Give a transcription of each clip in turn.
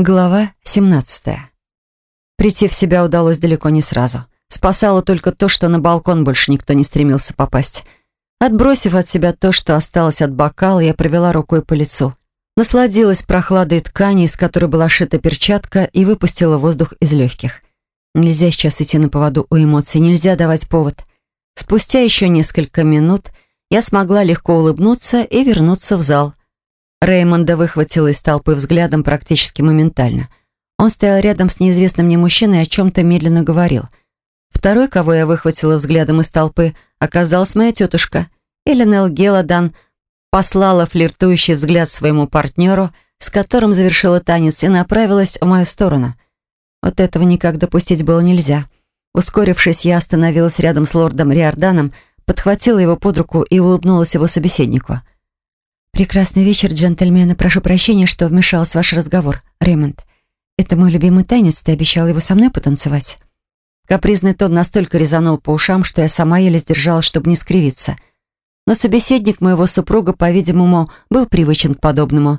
Глава 17. Прийти в себя удалось далеко не сразу. Спасало только то, что на балкон больше никто не стремился попасть. Отбросив от себя то, что осталось от бокала, я провела рукой по лицу. Насладилась прохладой ткани, из которой была шита перчатка, и выпустила воздух из легких. Нельзя сейчас идти на поводу у эмоций, нельзя давать повод. Спустя еще несколько минут я смогла легко улыбнуться и вернуться в зал. Реймонда выхватила из толпы взглядом практически моментально. Он стоял рядом с неизвестным мне мужчиной и о чем-то медленно говорил. Второй, кого я выхватила взглядом из толпы, оказалась моя тетушка. Эленел Геладан послала флиртующий взгляд своему партнеру, с которым завершила танец, и направилась в мою сторону. Вот этого никак допустить было нельзя. Ускорившись, я остановилась рядом с лордом Риорданом, подхватила его под руку и улыбнулась его собеседнику — «Прекрасный вечер, джентльмены. Прошу прощения, что вмешалась в ваш разговор, Рэймонд. Это мой любимый танец, ты обещал его со мной потанцевать?» Капризный тон настолько резанул по ушам, что я сама еле сдержалась, чтобы не скривиться. Но собеседник моего супруга, по-видимому, был привычен к подобному,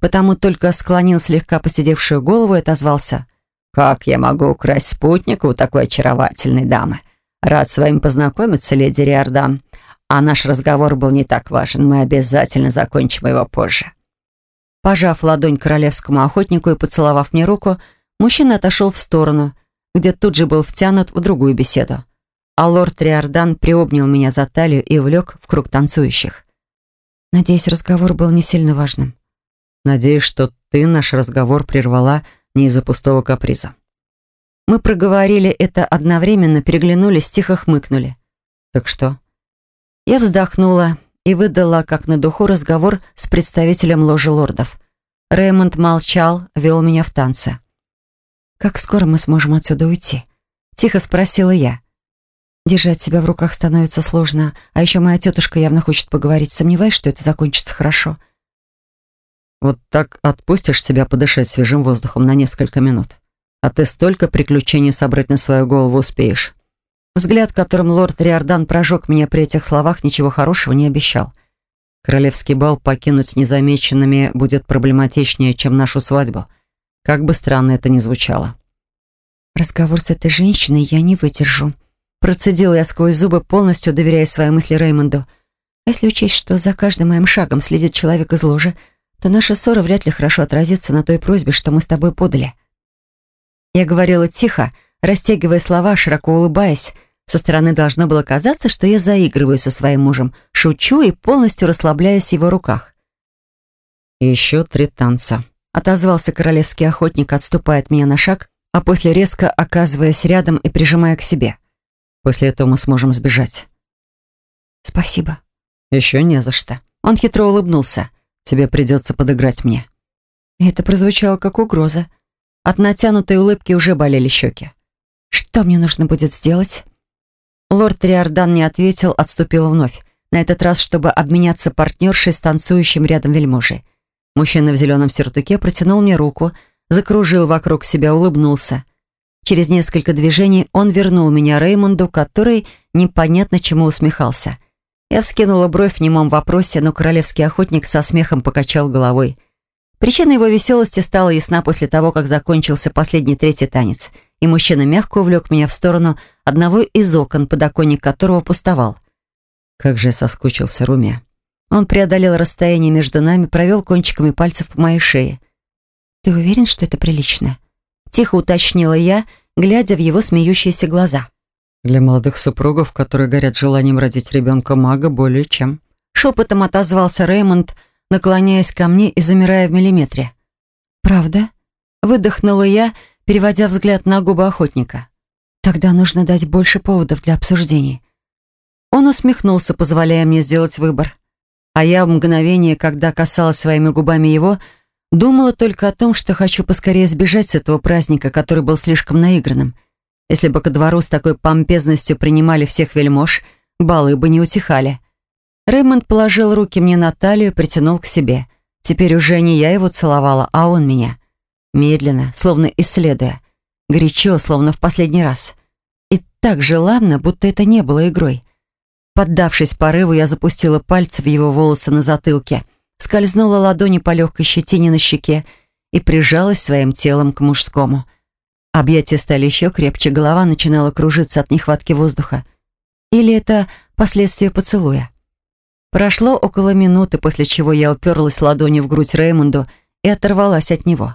потому только склонил слегка посидевшую голову и отозвался. «Как я могу украсть спутника у такой очаровательной дамы? Рад с вами познакомиться, леди Риордан. А наш разговор был не так важен. Мы обязательно закончим его позже. Пожав ладонь королевскому охотнику и поцеловав мне руку, мужчина отошел в сторону, где тут же был втянут в другую беседу. А лорд Риордан приобнял меня за талию и увлек в круг танцующих. Надеюсь, разговор был не сильно важным. Надеюсь, что ты наш разговор прервала не из-за пустого каприза. Мы проговорили это одновременно, переглянулись, тихо хмыкнули. Так что? Я вздохнула и выдала, как на духу, разговор с представителем ложи лордов. Рэймонд молчал, вел меня в танце. «Как скоро мы сможем отсюда уйти?» Тихо спросила я. Держать себя в руках становится сложно, а еще моя тетушка явно хочет поговорить. Сомневаюсь, что это закончится хорошо. «Вот так отпустишь тебя подышать свежим воздухом на несколько минут, а ты столько приключений собрать на свою голову успеешь». Взгляд, которым лорд Риордан прожег меня при этих словах, ничего хорошего не обещал. Королевский бал покинуть незамеченными будет проблематичнее, чем нашу свадьбу. Как бы странно это ни звучало. «Разговор с этой женщиной я не выдержу». Процедила я сквозь зубы, полностью доверяя свои мысли Реймонду. Если учесть, что за каждым моим шагом следит человек из ложи, то наша ссора вряд ли хорошо отразится на той просьбе, что мы с тобой подали. Я говорила тихо, растягивая слова, широко улыбаясь, со стороны должно было казаться, что я заигрываю со своим мужем, шучу и полностью расслабляюсь в его руках. «Еще три танца», — отозвался королевский охотник, отступая от меня на шаг, а после резко оказываясь рядом и прижимая к себе. «После этого мы сможем сбежать». «Спасибо». «Еще не за что». Он хитро улыбнулся. «Тебе придется подыграть мне». Это прозвучало как угроза. От натянутой улыбки уже болели щеки. «Что мне нужно будет сделать?» Лорд Риордан не ответил, отступил вновь. На этот раз, чтобы обменяться партнершей с танцующим рядом вельможей. Мужчина в зеленом сюртуке протянул мне руку, закружил вокруг себя, улыбнулся. Через несколько движений он вернул меня Реймонду, который непонятно чему усмехался. Я вскинула бровь в немом вопросе, но королевский охотник со смехом покачал головой. Причина его веселости стала ясна после того, как закончился последний третий танец — и мужчина мягко увлек меня в сторону одного из окон, подоконник которого пустовал. Как же соскучился Руме. Он преодолел расстояние между нами, провел кончиками пальцев по моей шее. «Ты уверен, что это прилично?» Тихо уточнила я, глядя в его смеющиеся глаза. «Для молодых супругов, которые горят желанием родить ребенка мага, более чем». Шепотом отозвался Реймонд, наклоняясь ко мне и замирая в миллиметре. «Правда?» Выдохнула я, переводя взгляд на губы охотника. «Тогда нужно дать больше поводов для обсуждений». Он усмехнулся, позволяя мне сделать выбор. А я в мгновение, когда касалась своими губами его, думала только о том, что хочу поскорее сбежать с этого праздника, который был слишком наигранным. Если бы ко двору с такой помпезностью принимали всех вельмож, балы бы не утихали. Рэймонд положил руки мне на талию, притянул к себе. Теперь уже не я его целовала, а он меня. Медленно, словно исследуя. Горячо, словно в последний раз. И так желанно, будто это не было игрой. Поддавшись порыву, я запустила пальцы в его волосы на затылке, скользнула ладони по легкой щетине на щеке и прижалась своим телом к мужскому. Объятия стали еще крепче, голова начинала кружиться от нехватки воздуха. Или это последствия поцелуя? Прошло около минуты, после чего я уперлась ладонью в грудь Реймонду и оторвалась от него.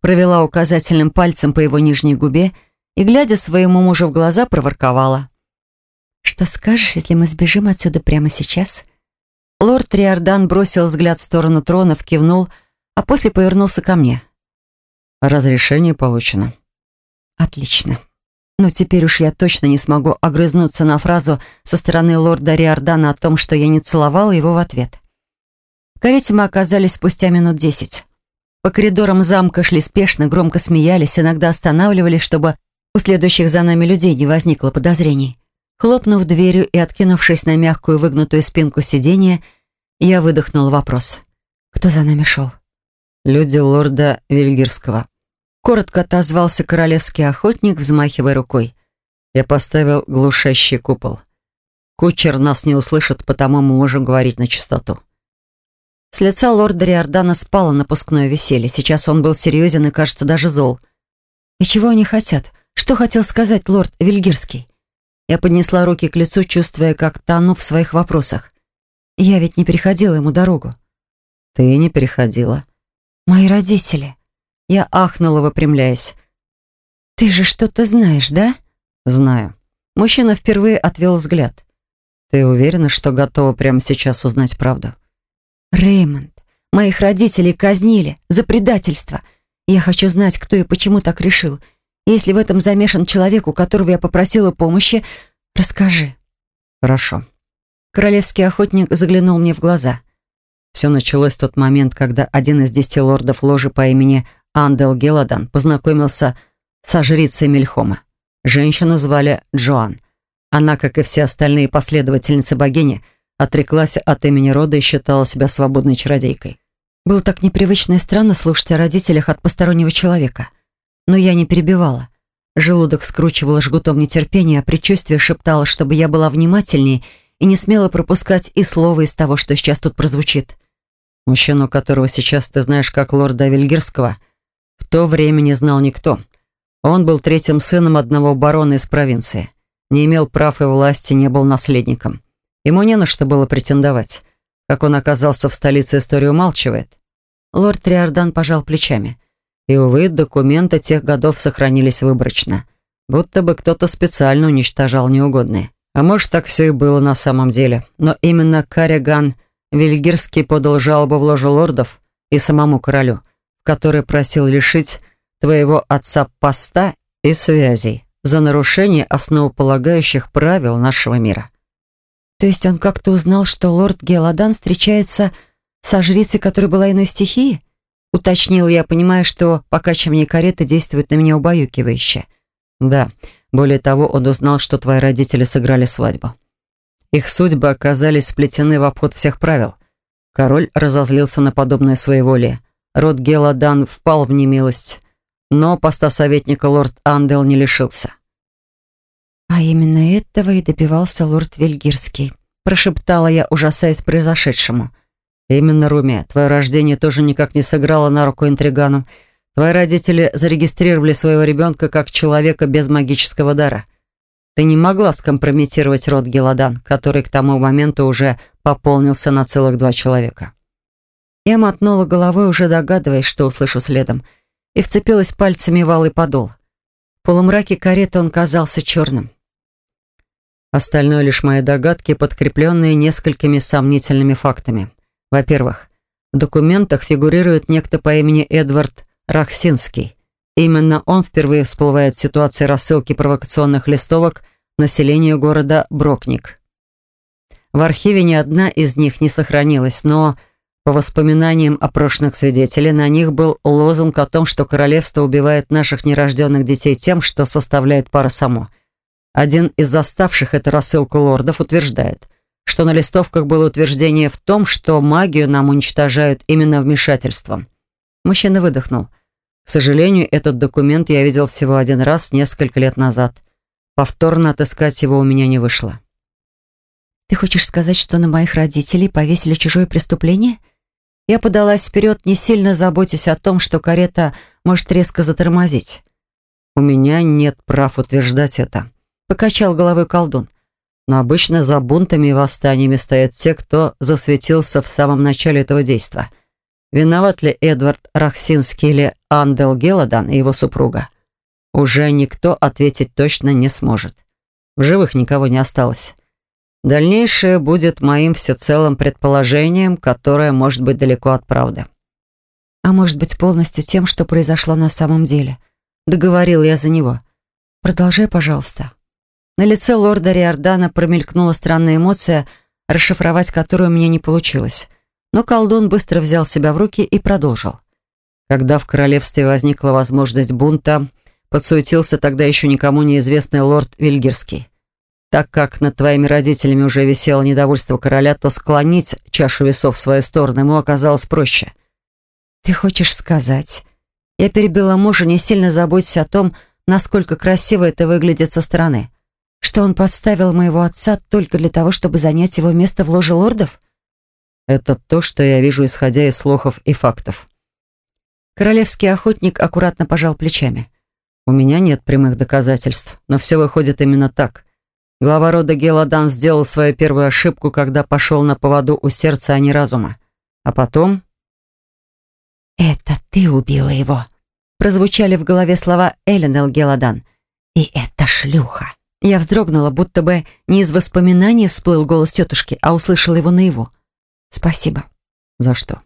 Провела указательным пальцем по его нижней губе и, глядя своему мужу в глаза, проворковала. «Что скажешь, если мы сбежим отсюда прямо сейчас?» Лорд Риордан бросил взгляд в сторону тронов, кивнул, а после повернулся ко мне. «Разрешение получено». «Отлично. Но теперь уж я точно не смогу огрызнуться на фразу со стороны лорда Риордана о том, что я не целовала его в ответ». В карете мы оказались спустя минут десять. По коридорам замка шли спешно, громко смеялись, иногда останавливались, чтобы у следующих за нами людей не возникло подозрений. Хлопнув дверью и откинувшись на мягкую выгнутую спинку сиденья, я выдохнул вопрос. «Кто за нами шел?» «Люди лорда Вильгирского». Коротко отозвался королевский охотник, взмахивая рукой. Я поставил глушащий купол. Кучер нас не услышит, потому мы можем говорить на чистоту. Лица лорда Риордана спало напускное веселье. Сейчас он был серьезен и, кажется, даже зол. «И чего они хотят? Что хотел сказать лорд Вильгирский?» Я поднесла руки к лицу, чувствуя, как тону в своих вопросах. Я ведь не переходила ему дорогу. Ты не переходила. Мои родители. Я ахнула, выпрямляясь. Ты же что-то знаешь, да? Знаю. Мужчина впервые отвел взгляд. Ты уверена, что готова прямо сейчас узнать правду? Реймонд, моих родителей казнили за предательство. Я хочу знать, кто и почему так решил. Если в этом замешан человек, у которого я попросила помощи, расскажи». «Хорошо». Королевский охотник заглянул мне в глаза. Все началось в тот момент, когда один из десяти лордов ложи по имени Андел Геладан познакомился со жрицей Мельхома. Женщину звали Джоан. Она, как и все остальные последовательницы богини, отреклась от имени рода и считала себя свободной чародейкой. Было так непривычно и странно слушать о родителях от постороннего человека – но я не перебивала. Желудок скручивало жгутом нетерпения, а предчувствие шептало, чтобы я была внимательнее и не смела пропускать и слова из того, что сейчас тут прозвучит. Мужчину, которого сейчас ты знаешь как лорда Вильгирского, в то время не знал никто. Он был третьим сыном одного барона из провинции. Не имел прав и власти, не был наследником. Ему не на что было претендовать. Как он оказался в столице, историю умалчивает. Лорд Триордан пожал плечами. И, увы, документы тех годов сохранились выборочно. Будто бы кто-то специально уничтожал неугодные. А может, так все и было на самом деле. Но именно Кариган Вильгирский подал жалобу в ложу лордов и самому королю, в которой просил лишить твоего отца поста и связей за нарушение основополагающих правил нашего мира. То есть он как-то узнал, что лорд Геладан встречается со жрицей, которая была иной стихии? Уточнил я, понимая, что покачивание кареты действует на меня убаюкивающе. Да, более того, он узнал, что твои родители сыграли свадьбу. Их судьбы оказались сплетены в обход всех правил. Король разозлился на подобное своеволие. Род Геладан впал в немилость, но поста советника лорд Андел не лишился. «А именно этого и добивался лорд Вельгирский», прошептала я, ужасаясь произошедшему. «Именно, Руми, твое рождение тоже никак не сыграло на руку интригану. Твои родители зарегистрировали своего ребенка как человека без магического дара. Ты не могла скомпрометировать род Геладан, который к тому моменту уже пополнился на целых два человека». Я мотнула головой, уже догадываясь, что услышу следом, и вцепилась пальцами в алый подол. В полумраке кареты он казался черным. Остальное лишь мои догадки, подкрепленные несколькими сомнительными фактами. Во-первых, в документах фигурирует некто по имени Эдвард Рахсинский. Именно он впервые всплывает в ситуации рассылки провокационных листовок населению города Брокник. В архиве ни одна из них не сохранилась, но по воспоминаниям о прошлых свидетелей на них был лозунг о том, что королевство убивает наших нерожденных детей тем, что составляет пара само. Один из заставших эту рассылку лордов утверждает – что на листовках было утверждение в том, что магию нам уничтожают именно вмешательством. Мужчина выдохнул. К сожалению, этот документ я видел всего один раз несколько лет назад. Повторно отыскать его у меня не вышло. «Ты хочешь сказать, что на моих родителей повесили чужое преступление? Я подалась вперед, не сильно заботясь о том, что карета может резко затормозить. «У меня нет прав утверждать это», — покачал головой колдун. «Но обычно за бунтами и восстаниями стоят те, кто засветился в самом начале этого действа. Виноват ли Эдвард Рахсинский или Андел Геладан и его супруга? Уже никто ответить точно не сможет. В живых никого не осталось. Дальнейшее будет моим всецелым предположением, которое может быть далеко от правды. А может быть полностью тем, что произошло на самом деле. Договорил я за него. Продолжай, пожалуйста. На лице лорда Риордана промелькнула странная эмоция, расшифровать которую мне не получилось. Но колдун быстро взял себя в руки и продолжил. Когда в королевстве возникла возможность бунта, подсуетился тогда еще никому неизвестный лорд Вильгерский. Так как над твоими родителями уже висело недовольство короля, то склонить чашу весов в свою сторону ему оказалось проще. «Ты хочешь сказать?» Я перебила мужа, не сильно заботясь о том, насколько красиво это выглядит со стороны. Что он подставил моего отца только для того, чтобы занять его место в ложе лордов? Это то, что я вижу, исходя из слухов и фактов. Королевский охотник аккуратно пожал плечами. У меня нет прямых доказательств, но все выходит именно так. Глава рода Геладан сделал свою первую ошибку, когда пошел на поводу у сердца, а не разума. А потом... «Это ты убила его», — прозвучали в голове слова Эленел Геладан. «И это шлюха». Я вздрогнула, будто бы не из воспоминаний всплыл голос тетушки, а услышала его наяву. «Спасибо». «За что?»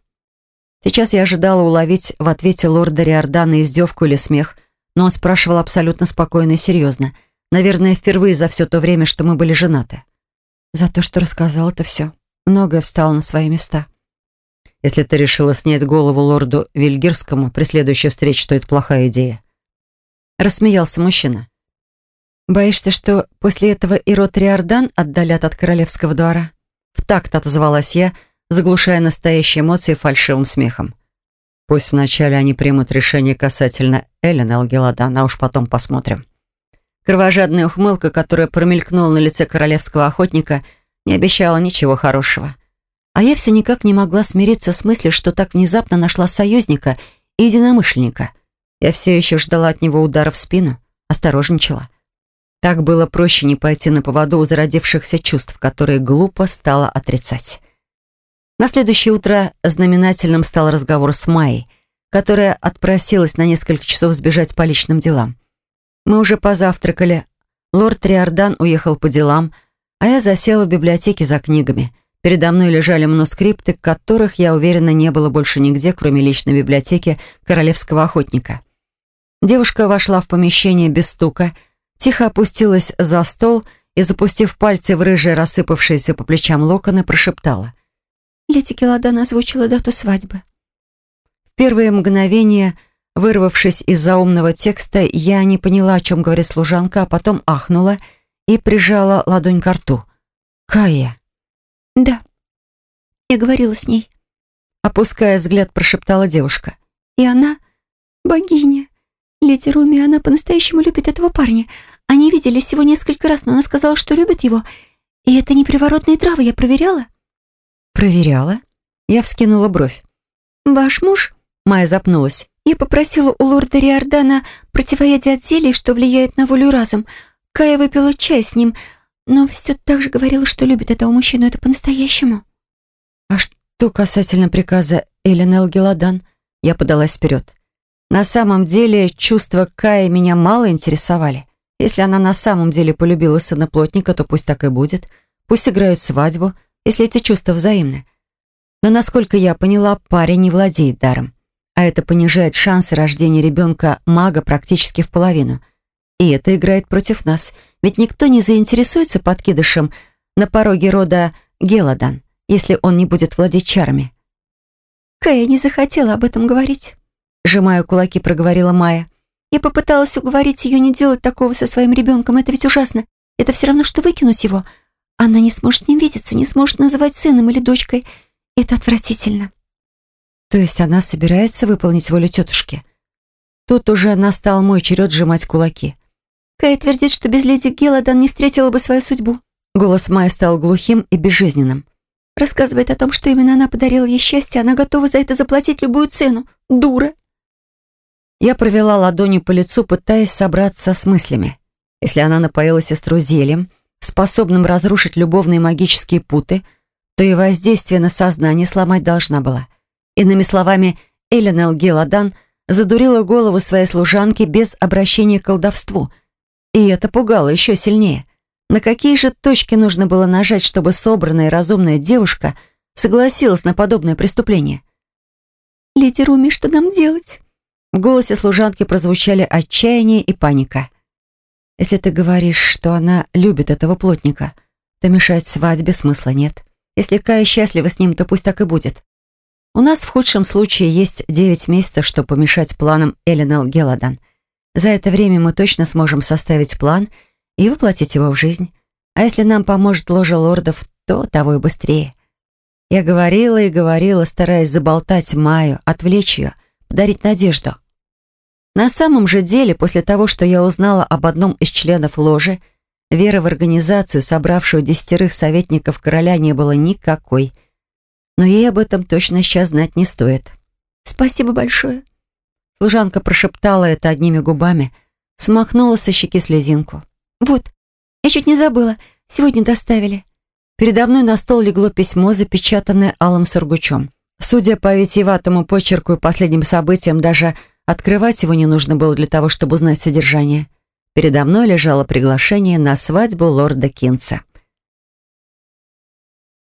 Сейчас я ожидала уловить в ответе лорда Риордана издевку или смех, но он спрашивал абсолютно спокойно и серьезно — Наверное, впервые за все то время, что мы были женаты. За то, что рассказал это все. Многое встало на свои места. Если ты решила снять голову лорду Вильгерскому при следующей встрече, то это плохая идея. Рассмеялся мужчина. Боишься, что после этого и род Риордан отдалят от королевского двора? В такт отозвалась я, заглушая настоящие эмоции фальшивым смехом. Пусть вначале они примут решение касательно Эллен Элгеладан, а уж потом посмотрим. Кровожадная ухмылка, которая промелькнула на лице королевского охотника, не обещала ничего хорошего. А я все никак не могла смириться с мыслью, что так внезапно нашла союзника и единомышленника. Я все еще ждала от него удара в спину, осторожничала. Так было проще не пойти на поводу у зародившихся чувств, которые глупо стало отрицать. На следующее утро знаменательным стал разговор с Майей, которая отпросилась на несколько часов сбежать по личным делам. Мы уже позавтракали. Лорд Триордан уехал по делам, а я засела в библиотеке за книгами. Передо мной лежали манускрипты, которых, я уверена, не было больше нигде, кроме личной библиотеки королевского охотника. Девушка вошла в помещение без стука, тихо опустилась за стол и, запустив пальцы в рыжие, рассыпавшиеся по плечам локоны, прошептала. «Леди Келадан озвучила дату свадьбы». В первые мгновения Вырвавшись из заумного текста, я не поняла, о чем говорит служанка, а потом ахнула и прижала ладонь к рту. «Кая?» «Да, я говорила с ней», — опуская взгляд, прошептала девушка. «И она богиня. Леди Руми, она по-настоящему любит этого парня. Они виделись всего несколько раз, но она сказала, что любит его. И это не приворотные травы, я проверяла». «Проверяла?» Я вскинула бровь. «Ваш муж?» Майя запнулась. Я попросила у лорда Риордана противоядие от зелий, что влияет на волю разум. Кая выпила чай с ним, но все так же говорила, что любит этого мужчину. Это по-настоящему. А что касательно приказа Эллен Элгеладан? Я подалась вперед. На самом деле чувства Кая меня мало интересовали. Если она на самом деле полюбила сына плотника, то пусть так и будет. Пусть играют свадьбу, если эти чувства взаимны. Но, насколько я поняла, парень не владеет даром а это понижает шансы рождения ребенка мага практически в половину. И это играет против нас, ведь никто не заинтересуется подкидышем на пороге рода Геладан, если он не будет владеть чарами. «Кая не захотела об этом говорить», — сжимая кулаки, проговорила Майя. «Я попыталась уговорить ее не делать такого со своим ребенком, это ведь ужасно. Это все равно, что выкинуть его. Она не сможет с ним видеться, не сможет называть сыном или дочкой. Это отвратительно». То есть она собирается выполнить волю тетушки? Тут уже настал мой черед сжимать кулаки. Кай твердит, что без леди Гелладан не встретила бы свою судьбу. Голос Майи стал глухим и безжизненным. Рассказывает о том, что именно она подарила ей счастье, она готова за это заплатить любую цену. Дура. Я провела ладонью по лицу, пытаясь собраться с мыслями. Если она напоила сестру зельем, способным разрушить любовные магические путы, то и воздействие на сознание сломать должна была. Иными словами, Эллен Геладан задурила голову своей служанки без обращения к колдовству. И это пугало еще сильнее. На какие же точки нужно было нажать, чтобы собранная и разумная девушка согласилась на подобное преступление? «Леди Руми, что нам делать?» В голосе служанки прозвучали отчаяние и паника. «Если ты говоришь, что она любит этого плотника, то мешать свадьбе смысла нет. Если Кая счастлива с ним, то пусть так и будет. У нас в худшем случае есть девять месяцев, чтобы помешать планам Эленел Геладан. За это время мы точно сможем составить план и воплотить его в жизнь. А если нам поможет ложа лордов, то того и быстрее». Я говорила и говорила, стараясь заболтать Майю, отвлечь ее, подарить надежду. На самом же деле, после того, что я узнала об одном из членов ложи, веры в организацию, собравшую десятерых советников короля, не было никакой. Но ей об этом точно сейчас знать не стоит. «Спасибо большое». Служанка прошептала это одними губами, смахнула со щеки слезинку. «Вот, я чуть не забыла. Сегодня доставили». Передо мной на стол легло письмо, запечатанное алым сургучом. Судя по витиеватому почерку и последним событиям, даже Открывать его не нужно было для того, чтобы узнать содержание. Передо мной лежало приглашение на свадьбу лорда Кинца.